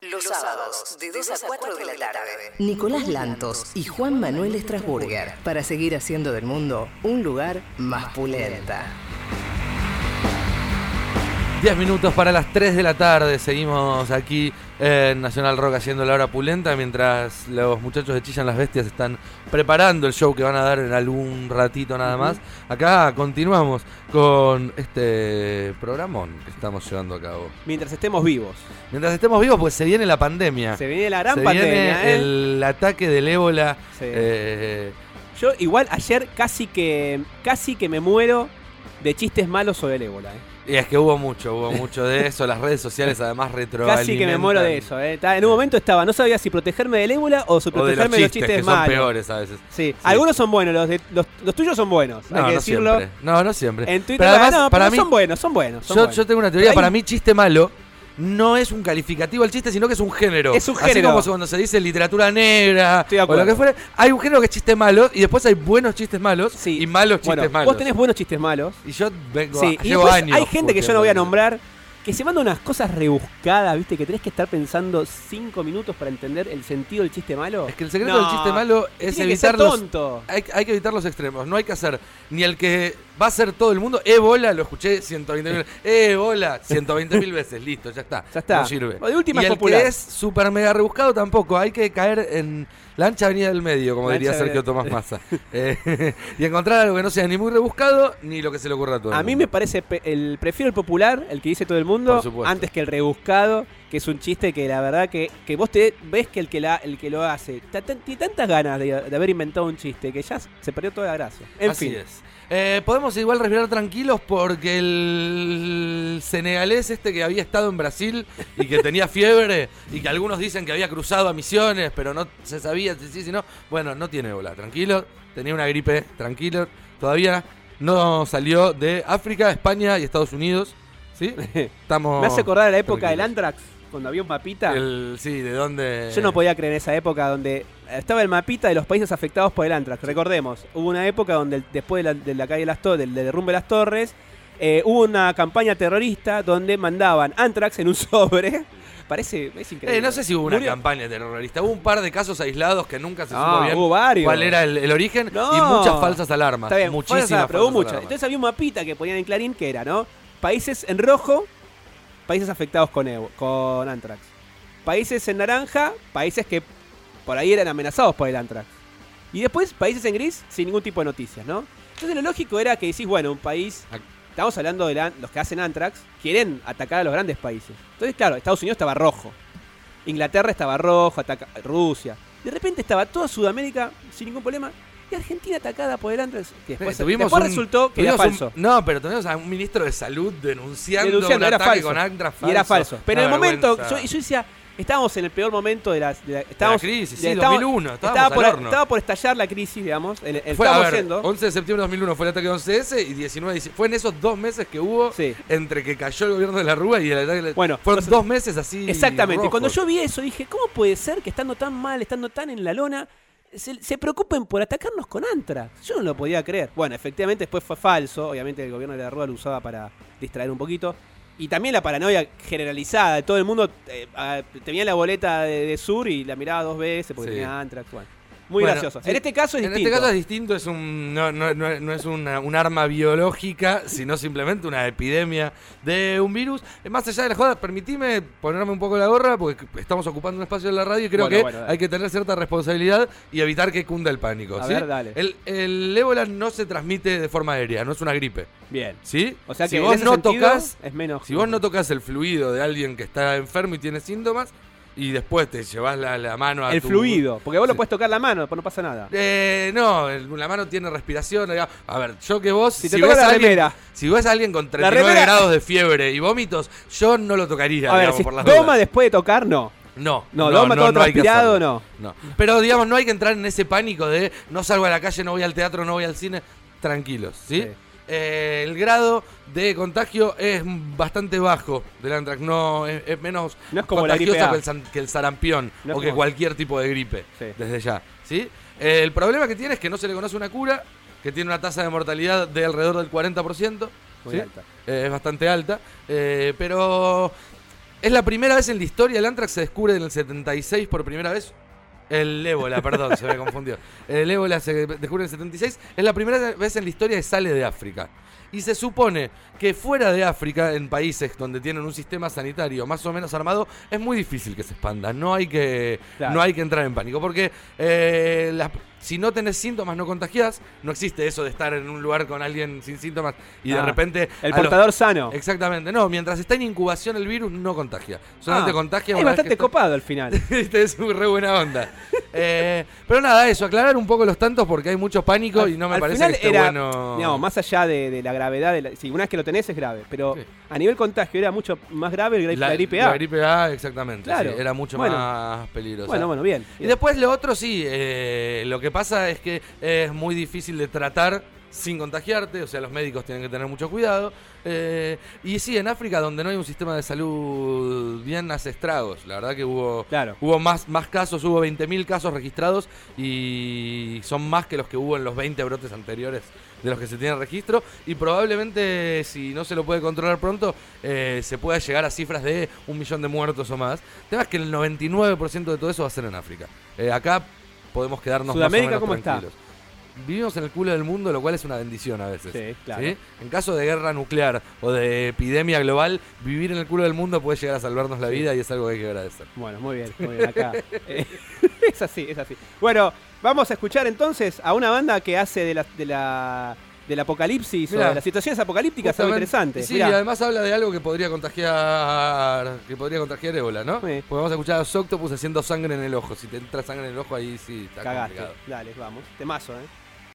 Los sábados, de 2 a 4 de la tarde. Nicolás Lantos y Juan Manuel Strasburger para seguir haciendo del mundo un lugar más pulenta. 10 minutos para las 3 de la tarde. Seguimos aquí en Nacional Rock haciendo la hora pulenta mientras los muchachos de Chillan las Bestias están preparando el show que van a dar en algún ratito nada más. Acá continuamos con este programón que estamos llevando a cabo. Mientras estemos vivos. Mientras estemos vivos, pues se viene la pandemia. Se viene la gran Se pandemia, viene ¿eh? el ataque del ébola. Sí. eh, Yo igual ayer casi que casi que me muero de chistes malos sobre el ébola. ¿eh? y es que hubo mucho, hubo mucho de eso. Las redes sociales además retroalimentan. Casi que me muero de eso. ¿eh? En un momento estaba, no sabía si protegerme del ébola o si O de los protegerme de los chistes, chistes que son malos. peores a veces. Sí. algunos son buenos, los, de- los, los tuyos son buenos, hay No, que no decirlo. siempre. No, no siempre. En Twitter, Pero además, no, para pero mí, son buenos, son buenos. son yo, buenos. yo tengo una teoría. Hay- Para mí, chiste malo no es un calificativo al chiste, sino que es un género. Es un Así género. como cuando se dice literatura negra Estoy de o acuerdo. lo que fuera. Hay un género que es chiste malo y después hay buenos chistes malos Sí. y malos chistes Bueno, malos. vos tenés buenos chistes malos. Y yo vengo Sí, a- y llevo después años. hay gente que yo no voy a nombrar que se manda unas cosas rebuscadas, ¿viste? Que tenés que estar pensando cinco minutos para entender el sentido del chiste malo. Es que el secreto No, del chiste malo es tiene que ser evitar los, tonto. hay, hay que evitar los extremos. No hay que hacer ni el que va a ser todo el mundo. Eh, bola, lo escuché 120 mil Eh, bola, 120 mil veces. Listo, ya está. Ya está. No sirve. O de última y el popular. que es súper mega rebuscado tampoco. Hay que caer en la ancha avenida del medio, como La diría Sergio Tomás Massa. Eh, y encontrar algo que no sea ni muy rebuscado ni lo que se le ocurra a todo el A mí mundo. me parece, el prefiero el popular, el que dice todo el mundo, antes que el rebuscado, que es un chiste que la verdad que, que vos te ves que el que, la, el que lo hace tiene tantas ganas de, de haber inventado un chiste que ya se perdió toda la gracia. En Así fin. es. Eh, podemos igual respirar tranquilos porque el senegalés este que había estado en Brasil y que tenía fiebre y que algunos dicen que había cruzado a Misiones, pero no se sabía si sí, si no. Bueno, no tiene bola, tranquilo. Tenía una gripe, tranquilo. Todavía no salió de África, España y Estados Unidos. ¿Sí? Estamos. Me hace acordar a la época del. Antrax, cuando había un mapita. El- sí, de dónde. Yo no podía creer en esa época donde estaba el mapita de los países afectados por el Antrax. Recordemos, hubo una época donde después de la, de la caída de las torres, del, del derrumbe de las torres, eh, hubo una campaña terrorista donde mandaban Antrax en un sobre. Parece, es increíble. Eh, no sé si hubo una Murió- campaña terrorista. Hubo un par de casos aislados que nunca se No, supo bien hubo varios. cuál era el, el origen No. y muchas falsas alarmas. Está bien, Muchísimas falsas, pero hubo muchas. alarmas. Entonces había un mapita que ponían en Clarín que era, ¿no? Países en rojo, países afectados con, Evo- Antrax. Países en naranja, países que por ahí eran amenazados por el Antrax. Y después países en gris sin ningún tipo de noticias, ¿no? Entonces lo lógico era que decís, bueno, un país, estamos hablando de los que hacen Antrax, quieren atacar a los grandes países. Entonces, claro, Estados Unidos estaba rojo. Inglaterra estaba rojo, Rusia. De repente estaba toda Sudamérica sin ningún problema. Y Argentina atacada por el. Que después, tuvimos después un- resultó que era un- falso. no, pero tenemos a un ministro de salud denunciando, Denunciando, un era ataque falso. con Antrax Y era falso. Pero en el momento, yo, yo decía, estábamos en el peor momento de la, de la- estábamos, crisis, sí, de- estábamos- 2001, estábamos estaba, por, al horno. estaba por estallar la crisis, digamos. El, el- Fue, a estábamos ver, yendo. 11 de septiembre de 2001 fue el ataque de 11S y 19 de diciembre. Fue en esos dos meses que hubo Sí. entre que cayó el gobierno de la Rúa y el ataque. de- Bueno, fueron entonces- dos meses así. Exactamente. Y Cuando yo vi eso dije, ¿cómo puede ser que estando tan mal, estando tan en la lona, se, se preocupen por atacarnos con Antrax? Yo no lo podía creer. Bueno, efectivamente después fue falso. Obviamente el gobierno de la Rúa lo usaba para distraer un poquito. Y también la paranoia generalizada todo el mundo. eh, tenía la boleta de, de Sur y la miraba dos veces porque Sí. tenía Antrax. Bueno, muy Bueno, gracioso. sí. En este caso es En distinto. este caso es distinto, es un, no, no- no- no es una, un arma biológica, sino simplemente una epidemia de un virus. Eh, Más allá de la joda, permitime ponerme un poco la gorra, porque estamos ocupando un espacio en la radio y creo Bueno, que bueno, hay que tener cierta responsabilidad y evitar que cunda el pánico. A ¿sí? ver, dale. El, el ébola no se transmite de forma aérea, no es una gripe. Bien. ¿Sí? O sea si que en vos no tocas, es menos. si vos no tocas el fluido de alguien que está enfermo y tiene síntomas, y después te llevas la, la mano a el tu- fluido, porque vos lo puedes tocar la mano, después no pasa nada. Eh, no, el- la mano tiene respiración. A ver, yo que vos, Si te toca ves la alguien, remera. si ves a alguien con 39 remera- grados de fiebre y vómitos, yo no lo tocaría, A ver, digamos, si por las toma dudas. después de tocar, no. No, No, doma todo hay que hacerlo. no. Pero digamos, no hay que entrar en ese pánico de no salgo a la calle, no voy al teatro, no voy al cine. Tranquilos, ¿sí? Sí. Eh, el grado de contagio es bastante bajo del antrax, no es, es menos No es como la gripe contagioso A. que el, san- que el sarampión No o que cualquier tipo de gripe, Sí. desde ya, ¿sí? Eh, el problema que tiene es que no se le conoce una cura, que tiene una tasa de mortalidad de alrededor del 40%, Muy ¿sí? alta. Eh, es bastante alta, pero Es la primera vez en la historia, el Antrax se descubre en el 76 por primera vez. El ébola, perdón, se me confundió. El ébola se descubre en el 76. Es la primera vez en la historia que sale de África. Y se supone que fuera de África, en países donde tienen un sistema sanitario más o menos armado, es muy difícil que se expanda. No hay que, Claro. no hay que entrar en pánico. Porque eh, si no tenés síntomas, no contagiás. No existe eso de estar en un lugar con alguien sin síntomas y de Ah, repente. El los- portador sano. Exactamente, no, mientras está en incubación el virus no contagia. Solamente Ah, contagia Es una bastante está- copado al final. Viste, es muy re buena onda. Eh, pero nada, eso, aclarar un poco los tantos porque hay mucho pánico Al- y no me parece que esté era, bueno. digamos, más allá de, de la gravedad, de la, sí, una vez que lo tenés es grave, pero Sí. a nivel contagio era mucho más grave el, la, gripe A. La gripe A, exactamente. Claro. sí, era mucho Bueno. más peligrosa. bueno, bueno, bien. Y después lo otro sí, eh, lo que pasa es que es muy difícil de tratar sin contagiarte, o sea, los médicos tienen que tener mucho cuidado. eh, y sí, en África, donde no hay un sistema de salud bien, hace estragos. La verdad que hubo, Claro. hubo más, más casos, hubo 20.000 casos registrados y son más que los que hubo en los 20 brotes anteriores de los que se tiene registro. Y probablemente, si no se lo puede controlar pronto, eh, se pueda llegar a cifras de un millón de muertos o más. El tema es que el 99% de todo eso va a ser en África. Eh, acá podemos quedarnos ¿Sudamérica más o menos cómo está? Vivimos en el culo del mundo, lo cual es una bendición a veces. Sí, claro. ¿sí? En caso de guerra nuclear o de epidemia global, vivir en el culo del mundo puede llegar a salvarnos la vida y es algo que hay que agradecer. Bueno, muy bien, muy bien. Acá. Eh, es así, es así. Bueno, vamos a escuchar entonces a una banda que hace de la, de la, del apocalipsis Mirá. o de las situaciones apocalípticas algo interesante. Sí, Mirá. y además habla de algo que podría contagiar que podría contagiar ébola, ¿no? Sí. Porque vamos a escuchar a los Octopus haciendo sangre en el ojo. Si te entra sangre en el ojo, ahí sí está Cagaste. complicado. Dale, vamos. Temazo, ¿eh?